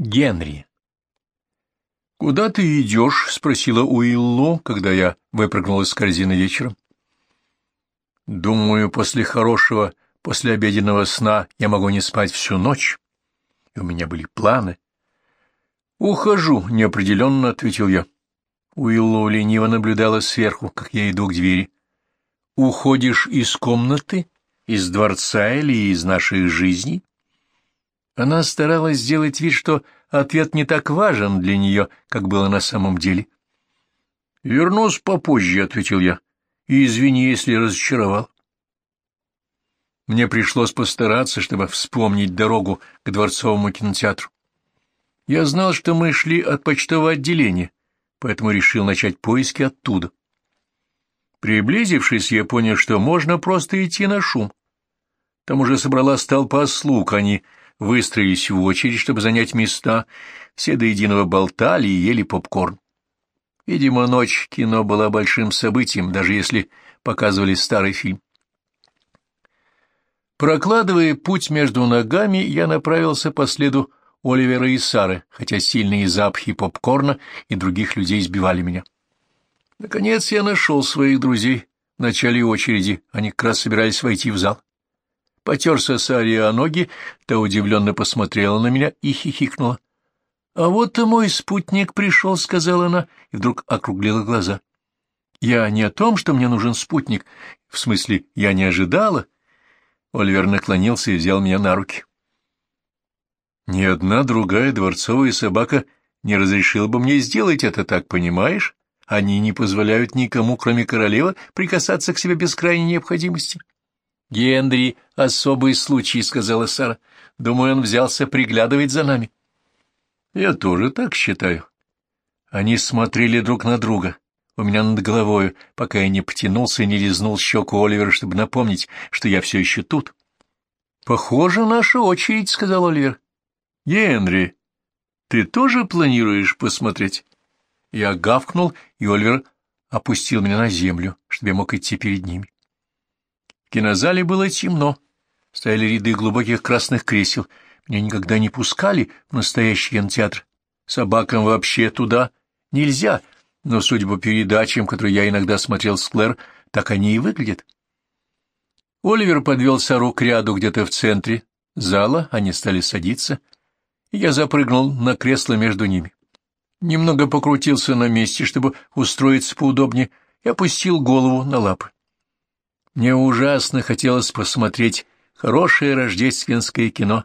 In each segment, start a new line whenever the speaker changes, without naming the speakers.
Генри. «Куда ты идешь?» — спросила Уиллу, когда я выпрыгнул из корзины вечером. «Думаю, после хорошего послеобеденного сна я могу не спать всю ночь, и у меня были планы». «Ухожу», — неопределенно ответил я. Уиллу лениво наблюдала сверху, как я иду к двери. «Уходишь из комнаты, из дворца или из нашей жизни?» Она старалась сделать вид, что ответ не так важен для нее, как было на самом деле. «Вернусь попозже», — ответил я, — «и извини, если разочаровал». Мне пришлось постараться, чтобы вспомнить дорогу к дворцовому кинотеатру. Я знал, что мы шли от почтового отделения, поэтому решил начать поиски оттуда. Приблизившись, я понял, что можно просто идти на шум. Там уже собралась толпа слуг, они выстроились в очередь, чтобы занять места, все до единого болтали и ели попкорн. Видимо, ночь кино была большим событием, даже если показывали старый фильм. Прокладывая путь между ногами, я направился по следу Оливера и Сары, хотя сильные запахи попкорна и других людей сбивали меня. Наконец я нашел своих друзей в начале очереди, они как раз собирались войти в зал. Потерся Саре о ноги, та удивленно посмотрела на меня и хихикнула. — А вот и мой спутник пришел, — сказала она, и вдруг округлила глаза. — Я не о том, что мне нужен спутник. В смысле, я не ожидала. Оливер наклонился и взял меня на руки. Ни одна другая дворцовая собака не разрешила бы мне сделать это так, понимаешь? Они не позволяют никому, кроме королевы, прикасаться к себе без крайней необходимости. — Генри — особый случай, — сказала Сара. — Думаю, он взялся приглядывать за нами. — Я тоже так считаю. Они смотрели друг на друга, у меня над головою, пока я не потянулся и не лизнул щеку Оливера, чтобы напомнить, что я все еще тут. — Похоже, наша очередь, — сказал Оливер. — Генри, ты тоже планируешь посмотреть? Я гавкнул, и Оливер опустил меня на землю, чтобы я мог идти перед ними. Кинозале было темно, стояли ряды глубоких красных кресел. Меня никогда не пускали в настоящий кинотеатр. Собакам вообще туда нельзя, но, судя по передачам, которые я иногда смотрел с Клэр, так они и выглядят. Оливер подвел Сару к ряду где-то в центре зала, они стали садиться, я запрыгнул на кресло между ними. Немного покрутился на месте, чтобы устроиться поудобнее, и опустил голову на лапы. Мне ужасно хотелось посмотреть хорошее рождественское кино,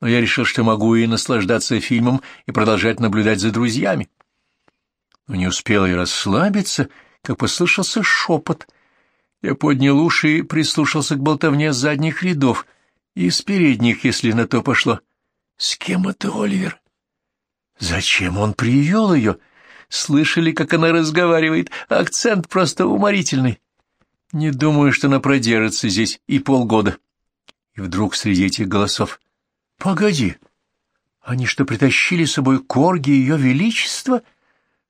но я решил, что могу и наслаждаться фильмом, и продолжать наблюдать за друзьями. Но не успел я расслабиться, как послышался шепот. Я поднял уши и прислушался к болтовне задних рядов, и с передних, если на то пошло. С кем это Оливер? Зачем он привел ее? Слышали, как она разговаривает? Акцент просто уморительный. Не думаю, что она продержится здесь и полгода. И вдруг среди этих голосов. Погоди, они что, притащили с собой корги ее величества?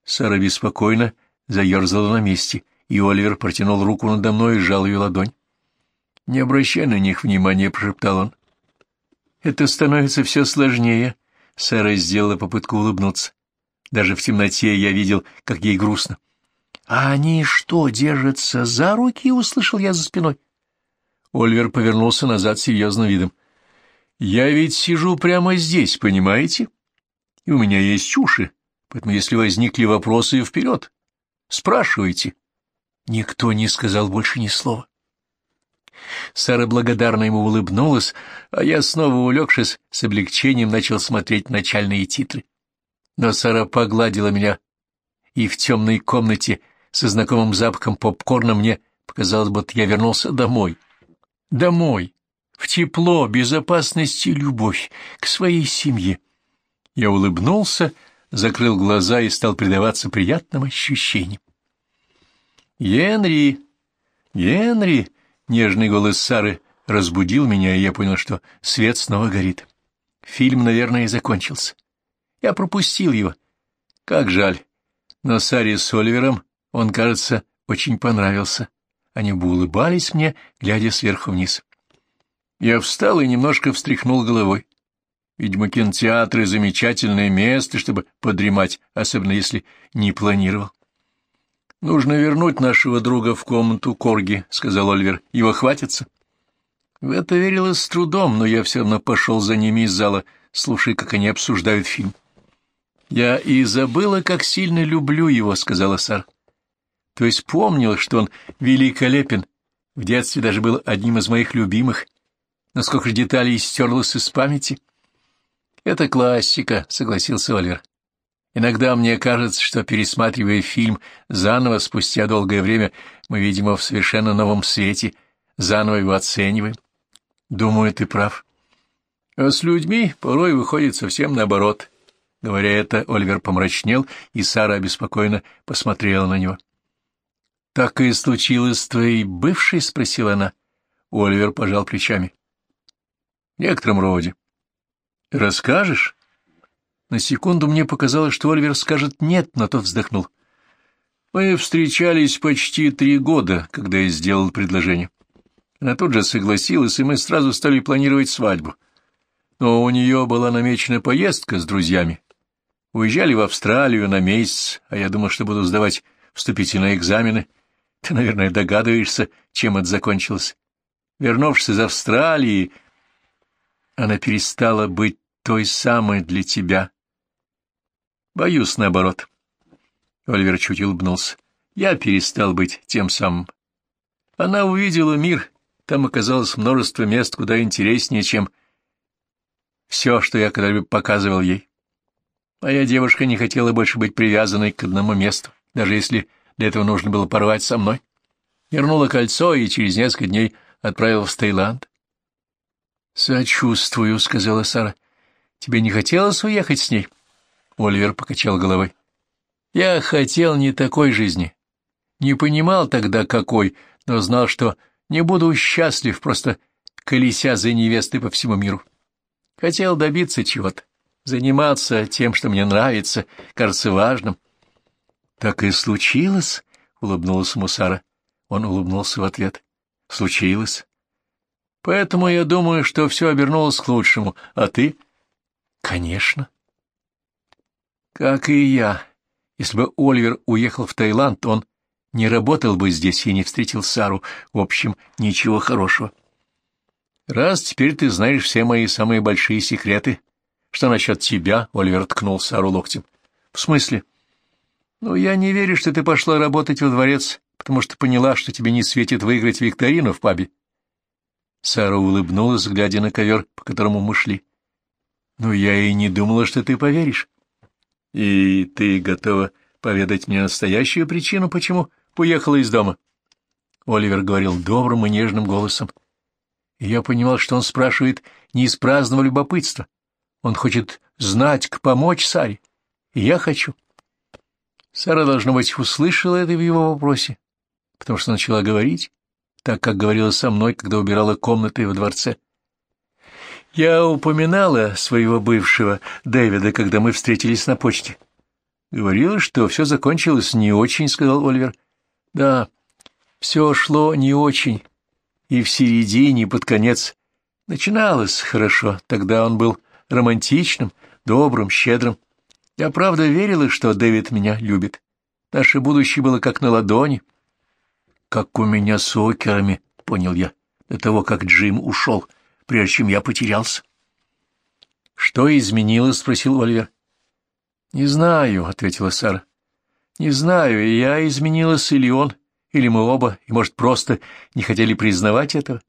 Сара беспокойно заерзала на месте, и Оливер протянул руку надо мной и сжал ее ладонь. «Не обращай на них внимания», — прошептал он. «Это становится все сложнее», — Сара сделала попытку улыбнуться. Даже в темноте я видел, как ей грустно. «А они что, держатся за руки?» — услышал я за спиной. Ольвер повернулся назад серьезным видом. «Я ведь сижу прямо здесь, понимаете? И у меня есть уши, поэтому если возникли вопросы, вперед. Спрашивайте». Никто не сказал больше ни слова. Сара благодарно ему улыбнулась, а я, снова улегшись, с облегчением начал смотреть начальные титры. Но Сара погладила меня, и в темной комнате со знакомым запахом попкорна мне показалось, будто я вернулся домой. Домой, в тепло, безопасность и любовь, к своей семье. Я улыбнулся, закрыл глаза и стал предаваться приятным ощущениям. «Генри! Генри!» — нежный голос Сары разбудил меня, и я понял, что свет снова горит. Фильм, наверное, и закончился. Я пропустил его. Как жаль. Но Саре с Оливером он, кажется, очень понравился. Они бы улыбались мне, глядя сверху вниз. Я встал и немножко встряхнул головой. Видимо, кинотеатры — замечательное место, чтобы подремать, особенно если не планировал. — Нужно вернуть нашего друга в комнату Корги, — сказал Ольвер. — Его хватится? В это верилось с трудом, но я все равно пошел за ними из зала, слушая, как они обсуждают фильм. — Я и забыла, как сильно люблю его, — сказала Сар. То есть помнил, что он великолепен, в детстве даже был одним из моих любимых, но сколько же деталей стерлось из памяти. — Это классика, — согласился Оливер. Иногда мне кажется, что, пересматривая фильм заново спустя долгое время, мы видим его в совершенно новом свете, заново его оцениваем. Думаю, ты прав. А с людьми порой выходит совсем наоборот. Говоря это, Оливер помрачнел, и Сара обеспокоенно посмотрела на него. — Так и случилось с твоей бывшей? — спросила она. Оливер пожал плечами. — В некотором роде. — Расскажешь? На секунду мне показалось, что Оливер скажет «нет», но тот вздохнул. Мы встречались почти три года, когда я сделал предложение. Она тут же согласилась, и мы сразу стали планировать свадьбу. Но у нее была намечена поездка с друзьями. Уезжали в Австралию на месяц, а я думал, что буду сдавать вступительные экзамены. Ты, наверное, догадываешься, чем это закончилось. Вернувшись из Австралии, она перестала быть той самой для тебя. Боюсь, наоборот. Оливер чуть улыбнулся. Я перестал быть тем самым. Она увидела мир, там оказалось множество мест куда интереснее, чем все, что я когда-либо показывал ей. Моя девушка не хотела больше быть привязанной к одному месту, даже если для этого нужно было порвать со мной. Вернула кольцо и через несколько дней отправилась в Таиланд. — Сочувствую, — сказала Сара. — Тебе не хотелось уехать с ней? Оливер покачал головой. — Я хотел не такой жизни. Не понимал тогда, какой, но знал, что не буду счастлив, просто колеся за невестой по всему миру. Хотел добиться чего-то, заниматься тем, что мне нравится, кажется важным. — Так и случилось, — улыбнулась Мусара. Он улыбнулся в ответ. — Случилось. Поэтому я думаю, что все обернулось к лучшему. А ты? — Конечно. — Как и я. Если бы Оливер уехал в Таиланд, он не работал бы здесь и не встретил Сару. В общем, ничего хорошего. Раз теперь ты знаешь все мои самые большие секреты, что насчет тебя, Оливер ткнул Сару локтем. В смысле? Ну, я не верю, что ты пошла работать во дворец, потому что поняла, что тебе не светит выиграть викторину в пабе. Сара улыбнулась, глядя на ковер, по которому мы шли. Ну, я и не думала, что ты поверишь. И ты готова поведать мне настоящую причину, почему уехала из дома. Оливер говорил добрым и нежным голосом. Я понимал, что он спрашивает не из праздного любопытства. Он хочет знать, как помочь Саре. И я хочу. Сара, должно быть, услышала это в его вопросе, потому что начала говорить, так, как говорила со мной, когда убирала комнаты во дворце. Я упоминала своего бывшего Дэвида, когда мы встретились на почте. Говорила, что все закончилось не очень, — сказал Оливер. Да, все шло не очень, и в середине, и под конец. Начиналось хорошо, тогда он был романтичным, добрым, щедрым. Я правда верила, что Дэвид меня любит. Наше будущее было как на ладони. Как у меня с окерами, понял я, до того, как Джим ушел, прежде чем я потерялся. — Что изменилось? — спросил Оливер. — Не знаю, — ответила Сара. Не знаю, я изменилась или он, или мы оба, и, может, просто не хотели признавать этого.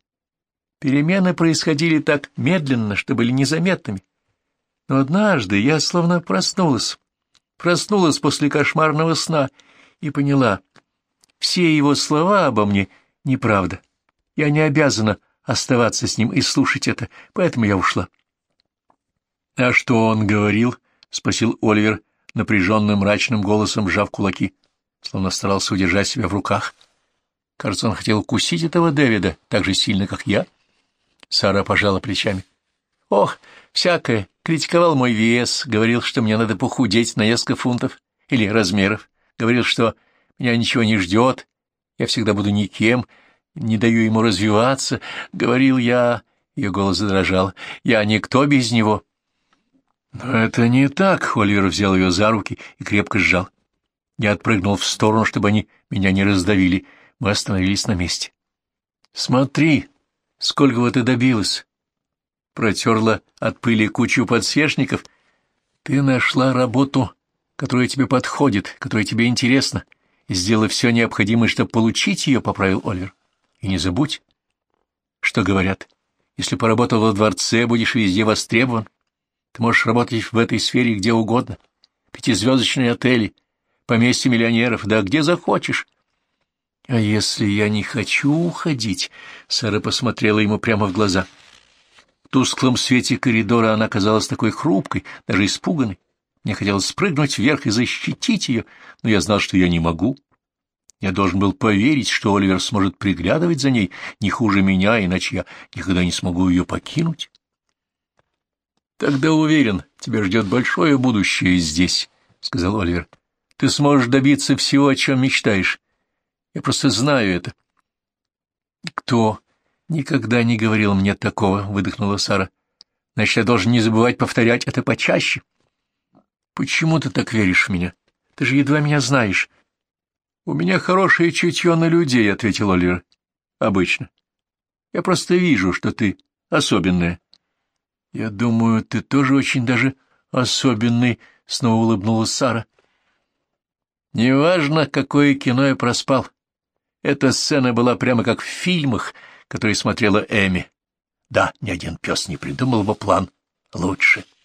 Перемены происходили так медленно, что были незаметными. Но однажды я словно проснулась, проснулась после кошмарного сна и поняла, все его слова обо мне — неправда. Я не обязана оставаться с ним и слушать это, поэтому я ушла. — А что он говорил? — спросил Оливер, напряженным мрачным голосом сжав кулаки, словно старался удержать себя в руках. Кажется, он хотел укусить этого Дэвида так же сильно, как я. Сара пожала плечами. Ох, всякое. Критиковал мой вес, говорил, что мне надо похудеть на несколько фунтов или размеров. Говорил, что меня ничего не ждет, я всегда буду никем, не даю ему развиваться. Говорил я... Ее голос задрожал. Я никто без него. Но это не так, Оливер взял ее за руки и крепко сжал. Я отпрыгнул в сторону, чтобы они меня не раздавили. Мы остановились на месте. Смотри, сколько ты добилась. Протерла от пыли кучу подсвечников. Ты нашла работу, которая тебе подходит, которая тебе интересна, и сделала все необходимое, чтобы получить ее, — поправил Оливер. И не забудь, что говорят. Если поработал во дворце, будешь везде востребован. Ты можешь работать в этой сфере где угодно. Пятизвездочные отели, поместье миллионеров, да где захочешь. А если я не хочу уходить? Сара посмотрела ему прямо в глаза. В тусклом свете коридора она казалась такой хрупкой, даже испуганной. Мне хотелось спрыгнуть вверх и защитить ее, но я знал, что я не могу. Я должен был поверить, что Оливер сможет приглядывать за ней не хуже меня, иначе я никогда не смогу ее покинуть. Тогда уверен, тебя ждет большое будущее здесь, — сказал Оливер. Ты сможешь добиться всего, о чем мечтаешь. Я просто знаю это. Кто никогда не говорил мне такого, — выдохнула Сара. Значит, я должен не забывать повторять это почаще. Почему ты так веришь в меня? Ты же едва меня знаешь. У меня хорошее чутье на людей, — ответил Оливер. Обычно. Я просто вижу, что ты особенная. — Я думаю, ты тоже очень даже особенный, — снова улыбнулась Сара. — Неважно, какое кино я проспал. Эта сцена была прямо как в фильмах, которые смотрела Эми. Да, ни один пес не придумал бы план лучше. —